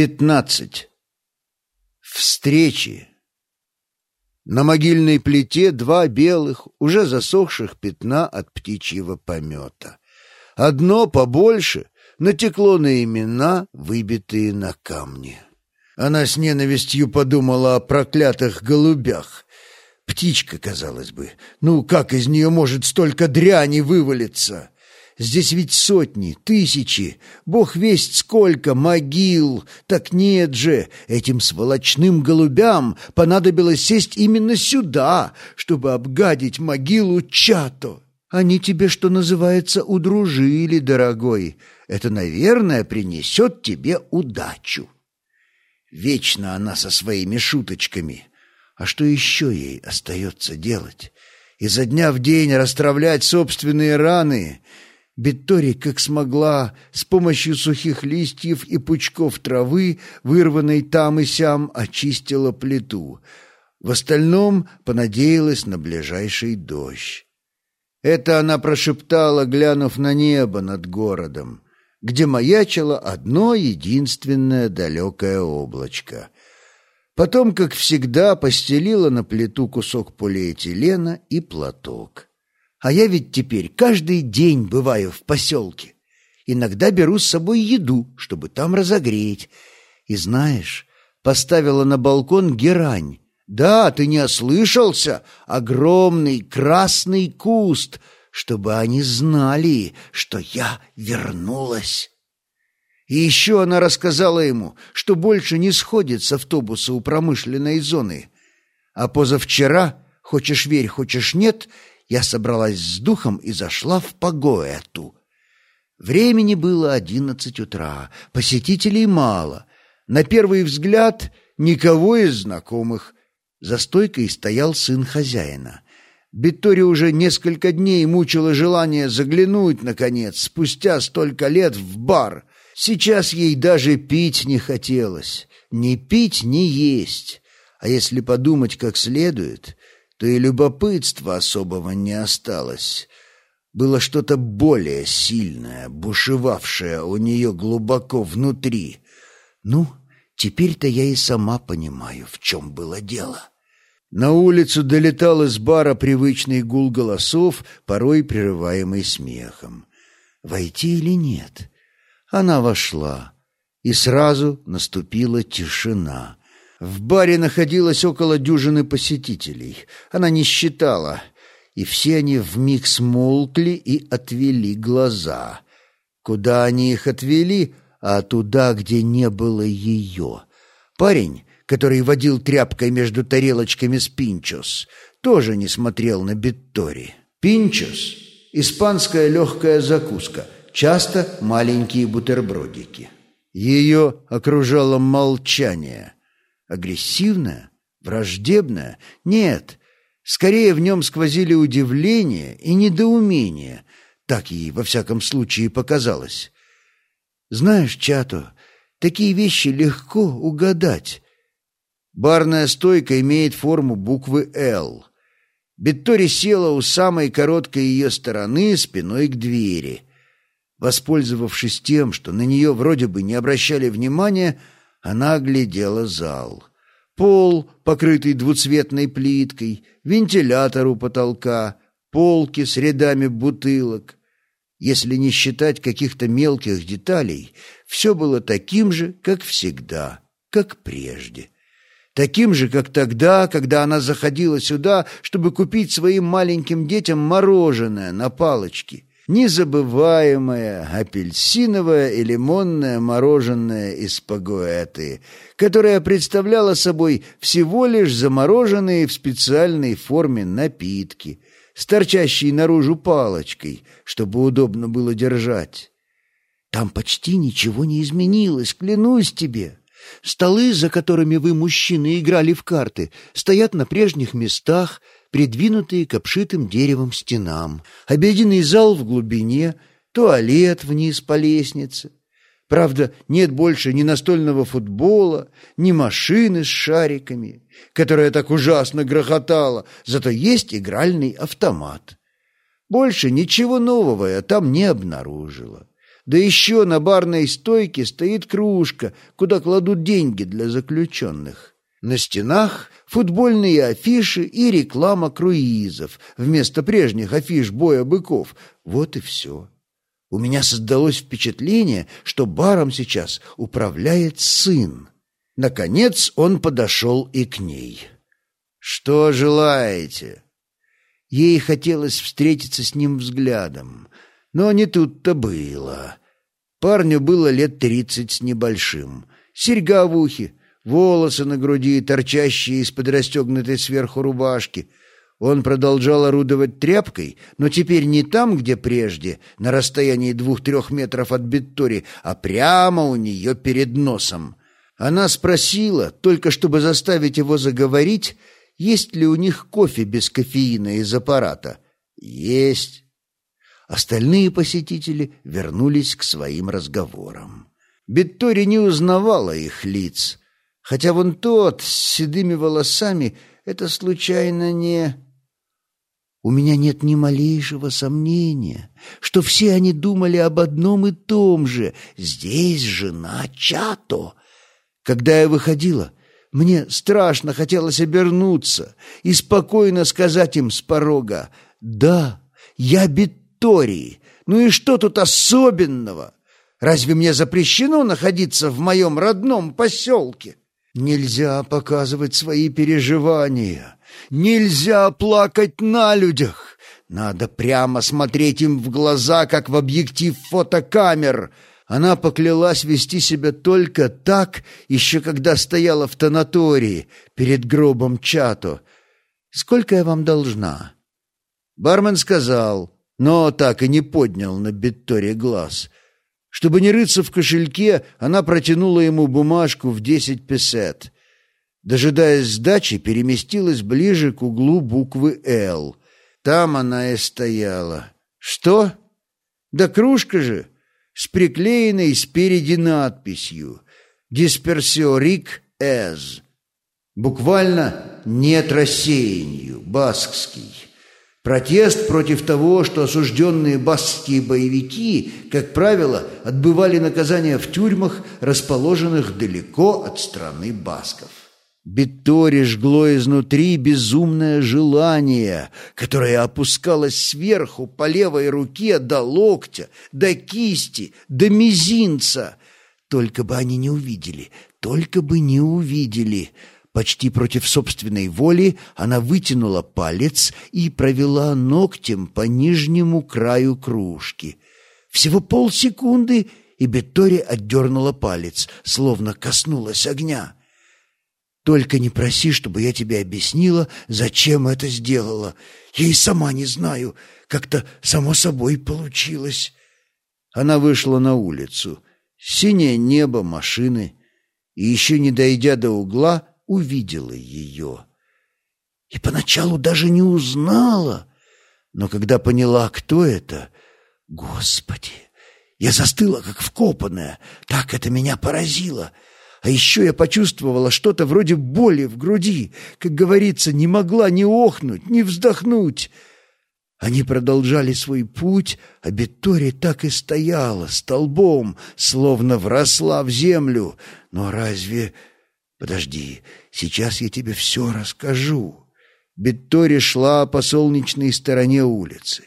Пятнадцать. Встречи. На могильной плите два белых, уже засохших пятна от птичьего помета. Одно побольше натекло на имена, выбитые на камне. Она с ненавистью подумала о проклятых голубях. Птичка, казалось бы. Ну, как из нее может столько дряни вывалиться? Здесь ведь сотни, тысячи, бог весть сколько могил. Так нет же, этим сволочным голубям понадобилось сесть именно сюда, чтобы обгадить могилу Чато. Они тебе, что называется, удружили, дорогой. Это, наверное, принесет тебе удачу. Вечно она со своими шуточками. А что еще ей остается делать? Изо дня в день расстравлять собственные раны — Беттори, как смогла, с помощью сухих листьев и пучков травы, вырванной там и сям, очистила плиту. В остальном понадеялась на ближайший дождь. Это она прошептала, глянув на небо над городом, где маячило одно единственное далекое облачко. Потом, как всегда, постелила на плиту кусок полиэтилена и платок. А я ведь теперь каждый день бываю в поселке. Иногда беру с собой еду, чтобы там разогреть. И знаешь, поставила на балкон герань. Да, ты не ослышался, огромный красный куст, чтобы они знали, что я вернулась. И еще она рассказала ему, что больше не сходит с автобуса у промышленной зоны. А позавчера, хочешь верь, хочешь нет, я собралась с духом и зашла в Пагоэту. Времени было одиннадцать утра, посетителей мало. На первый взгляд никого из знакомых. За стойкой стоял сын хозяина. Биттори уже несколько дней мучила желание заглянуть, наконец, спустя столько лет в бар. Сейчас ей даже пить не хотелось. Ни пить, ни есть. А если подумать как следует, то и любопытства особого не осталось. Было что-то более сильное, бушевавшее у нее глубоко внутри. Ну, теперь-то я и сама понимаю, в чем было дело. На улицу долетал из бара привычный гул голосов, порой прерываемый смехом. Войти или нет? Она вошла, и сразу наступила тишина. В баре находилось около дюжины посетителей. Она не считала, и все они вмиг смолкли и отвели глаза. Куда они их отвели? А туда, где не было ее. Парень, который водил тряпкой между тарелочками с пинчос, тоже не смотрел на Биттори. Пинчос — испанская легкая закуска, часто маленькие бутербродики. Ее окружало молчание — Агрессивная? Враждебная? Нет. Скорее в нем сквозили удивление и недоумение. Так ей, во всяком случае, показалось. Знаешь, Чато, такие вещи легко угадать. Барная стойка имеет форму буквы «Л». Беттори села у самой короткой ее стороны спиной к двери. Воспользовавшись тем, что на нее вроде бы не обращали внимания, она оглядела зал. Пол, покрытый двуцветной плиткой, вентилятор у потолка, полки с рядами бутылок. Если не считать каких-то мелких деталей, все было таким же, как всегда, как прежде. Таким же, как тогда, когда она заходила сюда, чтобы купить своим маленьким детям мороженое на палочке — незабываемое апельсиновое и лимонное мороженое из пагуэты, которое представляло собой всего лишь замороженные в специальной форме напитки, с торчащей наружу палочкой, чтобы удобно было держать. Там почти ничего не изменилось, клянусь тебе. Столы, за которыми вы, мужчины, играли в карты, стоят на прежних местах, придвинутые к обшитым деревом стенам, обеденный зал в глубине, туалет вниз по лестнице. Правда, нет больше ни настольного футбола, ни машины с шариками, которая так ужасно грохотала, зато есть игральный автомат. Больше ничего нового я там не обнаружила. Да еще на барной стойке стоит кружка, куда кладут деньги для заключенных. На стенах футбольные афиши и реклама круизов вместо прежних афиш боя быков. Вот и все. У меня создалось впечатление, что баром сейчас управляет сын. Наконец он подошел и к ней. «Что желаете?» Ей хотелось встретиться с ним взглядом, но не тут-то было. Парню было лет тридцать с небольшим. Серьга в ухе, волосы на груди, торчащие из-под расстегнутой сверху рубашки. Он продолжал орудовать тряпкой, но теперь не там, где прежде, на расстоянии двух-трех метров от Беттори, а прямо у нее перед носом. Она спросила, только чтобы заставить его заговорить, есть ли у них кофе без кофеина из аппарата. «Есть». Остальные посетители вернулись к своим разговорам. Беттори не узнавала их лиц, хотя вон тот с седыми волосами — это случайно не... У меня нет ни малейшего сомнения, что все они думали об одном и том же. Здесь жена Чато. Когда я выходила, мне страшно хотелось обернуться и спокойно сказать им с порога «Да, я Беттори». Виктории. Ну и что тут особенного? Разве мне запрещено находиться в моем родном поселке? Нельзя показывать свои переживания. Нельзя плакать на людях. Надо прямо смотреть им в глаза, как в объектив фотокамер. Она поклялась вести себя только так, еще когда стояла в танатории перед гробом Чато. «Сколько я вам должна?» Бармен сказал но так и не поднял на Бетторе глаз. Чтобы не рыться в кошельке, она протянула ему бумажку в десять песет. Дожидаясь сдачи, переместилась ближе к углу буквы «Л». Там она и стояла. «Что?» «Да кружка же!» с приклеенной спереди надписью «Дисперсиорик эз». Буквально «нет рассеянию», баскский. Протест против того, что осужденные баскские боевики, как правило, отбывали наказание в тюрьмах, расположенных далеко от страны басков. Беттори жгло изнутри безумное желание, которое опускалось сверху по левой руке до локтя, до кисти, до мизинца. Только бы они не увидели, только бы не увидели — Почти против собственной воли она вытянула палец и провела ногтем по нижнему краю кружки. Всего полсекунды, и Беттори отдернула палец, словно коснулась огня. «Только не проси, чтобы я тебе объяснила, зачем это сделала. Я и сама не знаю, как-то само собой получилось». Она вышла на улицу. Синее небо, машины. И еще не дойдя до угла, увидела ее. И поначалу даже не узнала, но когда поняла, кто это, Господи, я застыла, как вкопанная, так это меня поразило. А еще я почувствовала что-то вроде боли в груди, как говорится, не могла ни охнуть, ни вздохнуть. Они продолжали свой путь, а Беттори так и стояла столбом, словно вросла в землю. Но разве Подожди, сейчас я тебе все расскажу. Беттори шла по солнечной стороне улицы.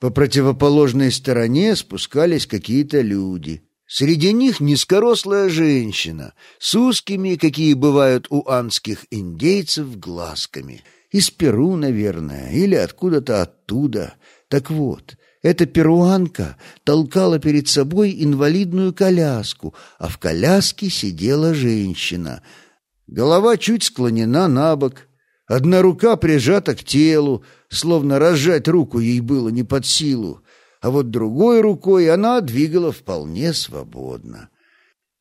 По противоположной стороне спускались какие-то люди. Среди них низкорослая женщина с узкими, какие бывают у анских индейцев, глазками. Из Перу, наверное, или откуда-то оттуда. Так вот, эта перуанка толкала перед собой инвалидную коляску, а в коляске сидела женщина — Голова чуть склонена на бок, одна рука прижата к телу, словно разжать руку ей было не под силу, а вот другой рукой она двигала вполне свободно.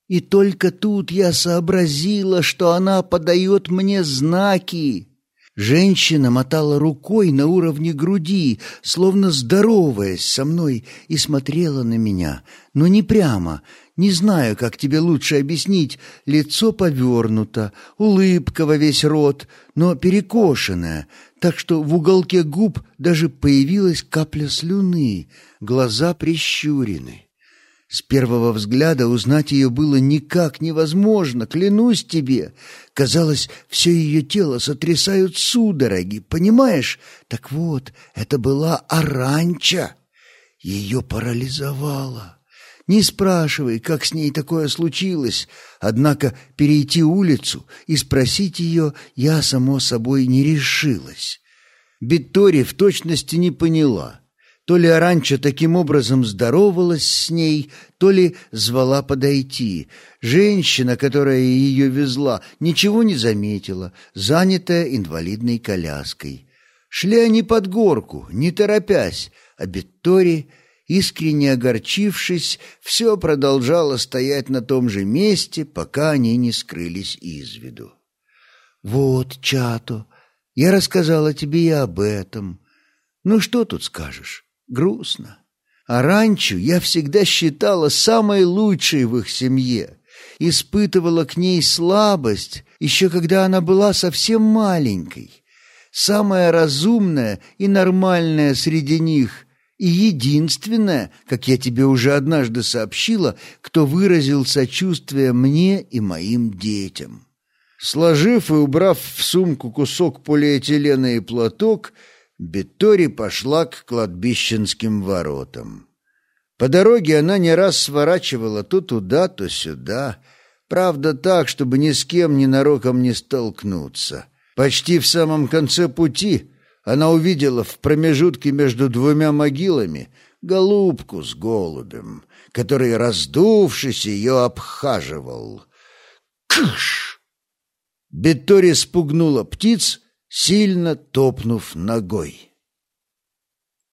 И только тут я сообразила, что она подает мне знаки. Женщина мотала рукой на уровне груди, словно здороваясь со мной, и смотрела на меня, но не прямо. Не знаю, как тебе лучше объяснить. Лицо повернуто, улыбка во весь рот, но перекошенная, так что в уголке губ даже появилась капля слюны, глаза прищурены. С первого взгляда узнать ее было никак невозможно, клянусь тебе. Казалось, все ее тело сотрясают судороги, понимаешь? Так вот, это была Аранча. Ее парализовало. Не спрашивай, как с ней такое случилось, однако перейти улицу и спросить ее я, само собой, не решилась. Биттори в точности не поняла — то ли Аранча таким образом здоровалась с ней, то ли звала подойти. Женщина, которая ее везла, ничего не заметила, занятая инвалидной коляской. Шли они под горку, не торопясь, а Беттори, искренне огорчившись, все продолжала стоять на том же месте, пока они не скрылись из виду. «Вот, Чато, я рассказала тебе и об этом. Ну что тут скажешь?» Грустно. А ранчо я всегда считала самой лучшей в их семье. Испытывала к ней слабость, еще когда она была совсем маленькой. Самая разумная и нормальная среди них, и единственная, как я тебе уже однажды сообщила, кто выразил сочувствие мне и моим детям. Сложив и убрав в сумку кусок полиэтилена и платок, Беттори пошла к кладбищенским воротам. По дороге она не раз сворачивала то туда, то сюда, правда так, чтобы ни с кем ненароком не столкнуться. Почти в самом конце пути она увидела в промежутке между двумя могилами голубку с голубем, который, раздувшись, ее обхаживал. «Кыш!» Беттори спугнула птиц, сильно топнув ногой.